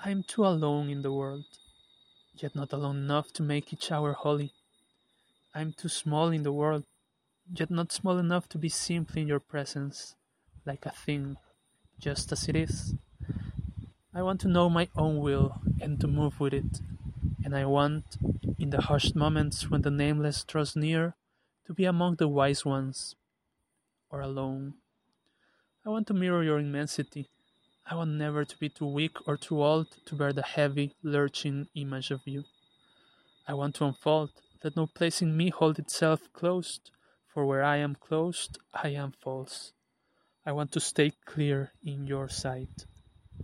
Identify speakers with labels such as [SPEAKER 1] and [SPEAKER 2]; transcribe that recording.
[SPEAKER 1] I am too alone in the world, yet not alone enough to make each hour holy. I am too small in the world, yet not small enough to be simply in your presence, like a thing, just as it is. I want to know my own will and to move with it, and I want, in the hushed moments when the nameless draws near, to be among the wise ones, or alone. I want to mirror your immensity. I want never to be too weak or too old to bear the heavy, lurching image of you. I want to unfold, let no place in me hold itself closed, for where I am closed, I am false. I want to stay clear in your sight.